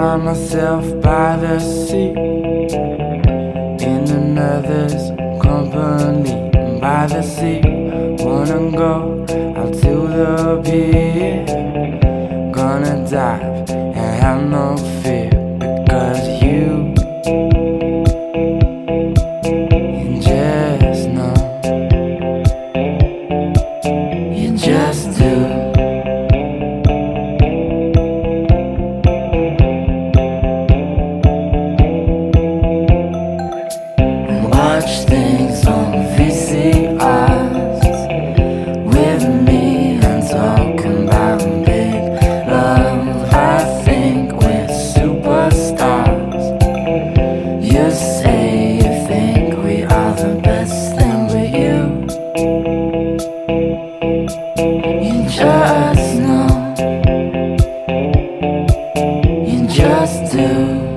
Find myself by the sea in another's company by the sea. Wanna go out to the pier, gonna dive and have no fear. To.